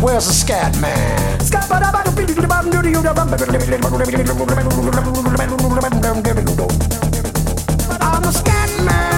Where's the scat man? I'm the scat man.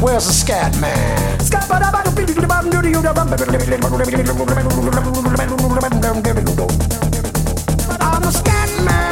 Where's the scat man? I'm the scat man.